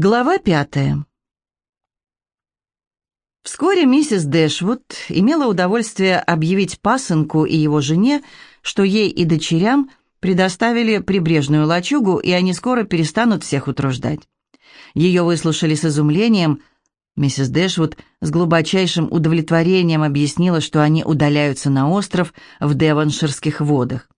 Глава пятая. Вскоре миссис Дэшвуд имела удовольствие объявить пасынку и его жене, что ей и дочерям предоставили прибрежную лачугу, и они скоро перестанут всех утруждать. Ее выслушали с изумлением. Миссис Дэшвуд с глубочайшим удовлетворением объяснила, что они удаляются на остров в Девонширских водах.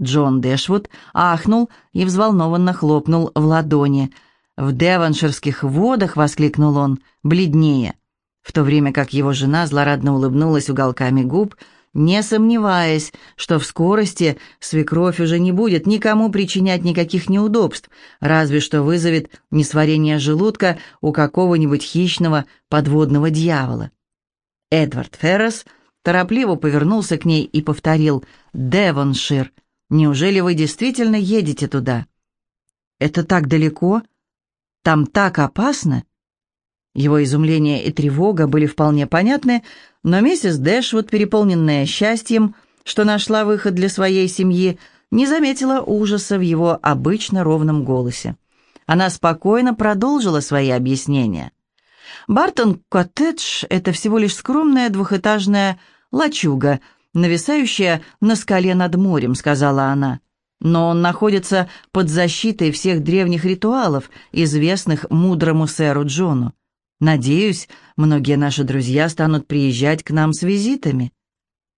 Джон Дэшвуд ахнул и взволнованно хлопнул в ладони – «В деванширских водах!» — воскликнул он, бледнее, в то время как его жена злорадно улыбнулась уголками губ, не сомневаясь, что в скорости свекровь уже не будет никому причинять никаких неудобств, разве что вызовет несварение желудка у какого-нибудь хищного подводного дьявола. Эдвард Феррес торопливо повернулся к ней и повторил «Девоншир, неужели вы действительно едете туда?» «Это так далеко?» Там так опасно!» Его изумление и тревога были вполне понятны, но миссис Дэшвуд, переполненная счастьем, что нашла выход для своей семьи, не заметила ужаса в его обычно ровном голосе. Она спокойно продолжила свои объяснения. «Бартон-коттедж — это всего лишь скромная двухэтажная лачуга, нависающая на скале над морем», — сказала она но он находится под защитой всех древних ритуалов, известных мудрому сэру Джону. Надеюсь, многие наши друзья станут приезжать к нам с визитами.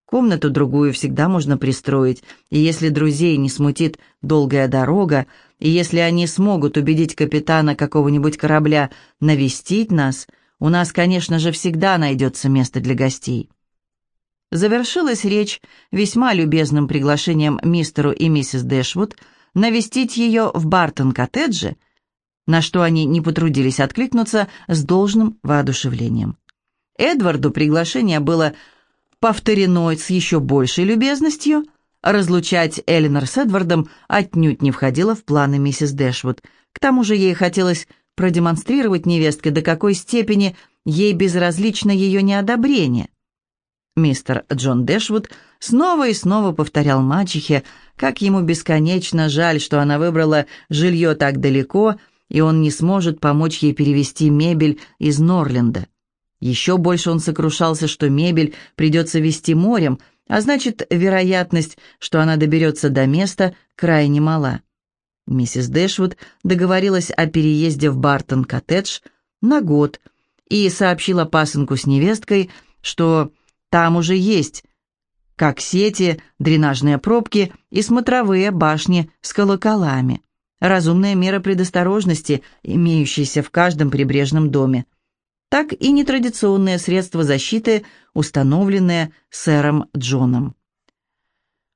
Комнату другую всегда можно пристроить, и если друзей не смутит долгая дорога, и если они смогут убедить капитана какого-нибудь корабля навестить нас, у нас, конечно же, всегда найдется место для гостей. Завершилась речь весьма любезным приглашением мистеру и миссис Дэшвуд навестить ее в Бартон-коттедже, на что они не потрудились откликнуться с должным воодушевлением. Эдварду приглашение было повторено с еще большей любезностью. Разлучать Элинор с Эдвардом отнюдь не входило в планы миссис Дэшвуд. К тому же ей хотелось продемонстрировать невестке, до какой степени ей безразлично ее неодобрение – Мистер Джон Дэшвуд снова и снова повторял мачехе, как ему бесконечно жаль, что она выбрала жилье так далеко, и он не сможет помочь ей перевести мебель из Норленда. Еще больше он сокрушался, что мебель придется везти морем, а значит, вероятность, что она доберется до места, крайне мала. Миссис Дэшвуд договорилась о переезде в Бартон-коттедж на год и сообщила пасынку с невесткой, что там уже есть как сети, дренажные пробки и смотровые башни с колоколами. Разумная мера предосторожности, имеющаяся в каждом прибрежном доме. Так и нетрадиционные средства защиты, установленные сэром Джоном.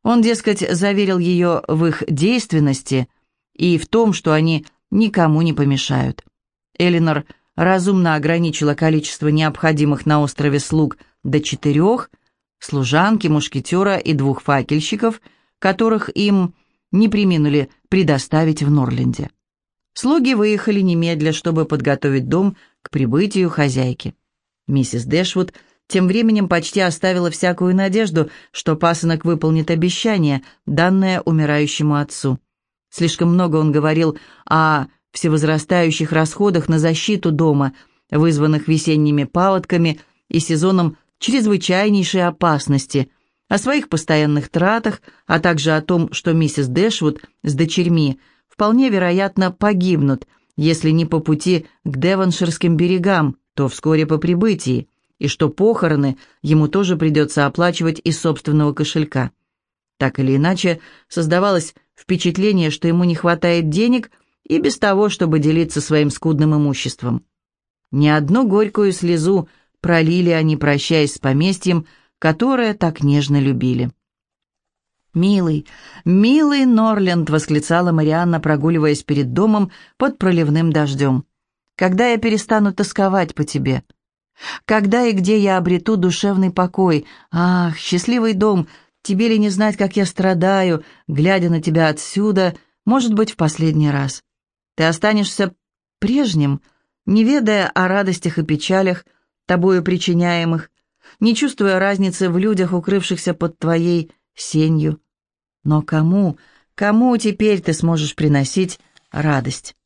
Он, дескать, заверил ее в их действенности и в том, что они никому не помешают. Элинор разумно ограничила количество необходимых на острове слуг – до четырех, служанки, мушкетера и двух факельщиков, которых им не приминули предоставить в Норленде. Слуги выехали немедля, чтобы подготовить дом к прибытию хозяйки. Миссис Дэшвуд тем временем почти оставила всякую надежду, что пасынок выполнит обещание, данное умирающему отцу. Слишком много он говорил о всевозрастающих расходах на защиту дома, вызванных весенними паводками и сезоном чрезвычайнейшей опасности, о своих постоянных тратах, а также о том, что миссис Дэшвуд с дочерьми вполне вероятно погибнут, если не по пути к Девонширским берегам, то вскоре по прибытии, и что похороны ему тоже придется оплачивать из собственного кошелька. Так или иначе, создавалось впечатление, что ему не хватает денег и без того, чтобы делиться своим скудным имуществом. Ни одну горькую слезу пролили они, прощаясь с поместьем, которое так нежно любили. «Милый, милый Норленд!» — восклицала Марианна, прогуливаясь перед домом под проливным дождем. «Когда я перестану тосковать по тебе? Когда и где я обрету душевный покой? Ах, счастливый дом! Тебе ли не знать, как я страдаю, глядя на тебя отсюда, может быть, в последний раз? Ты останешься прежним, не ведая о радостях и печалях, тобою причиняемых, не чувствуя разницы в людях, укрывшихся под твоей сенью. Но кому, кому теперь ты сможешь приносить радость?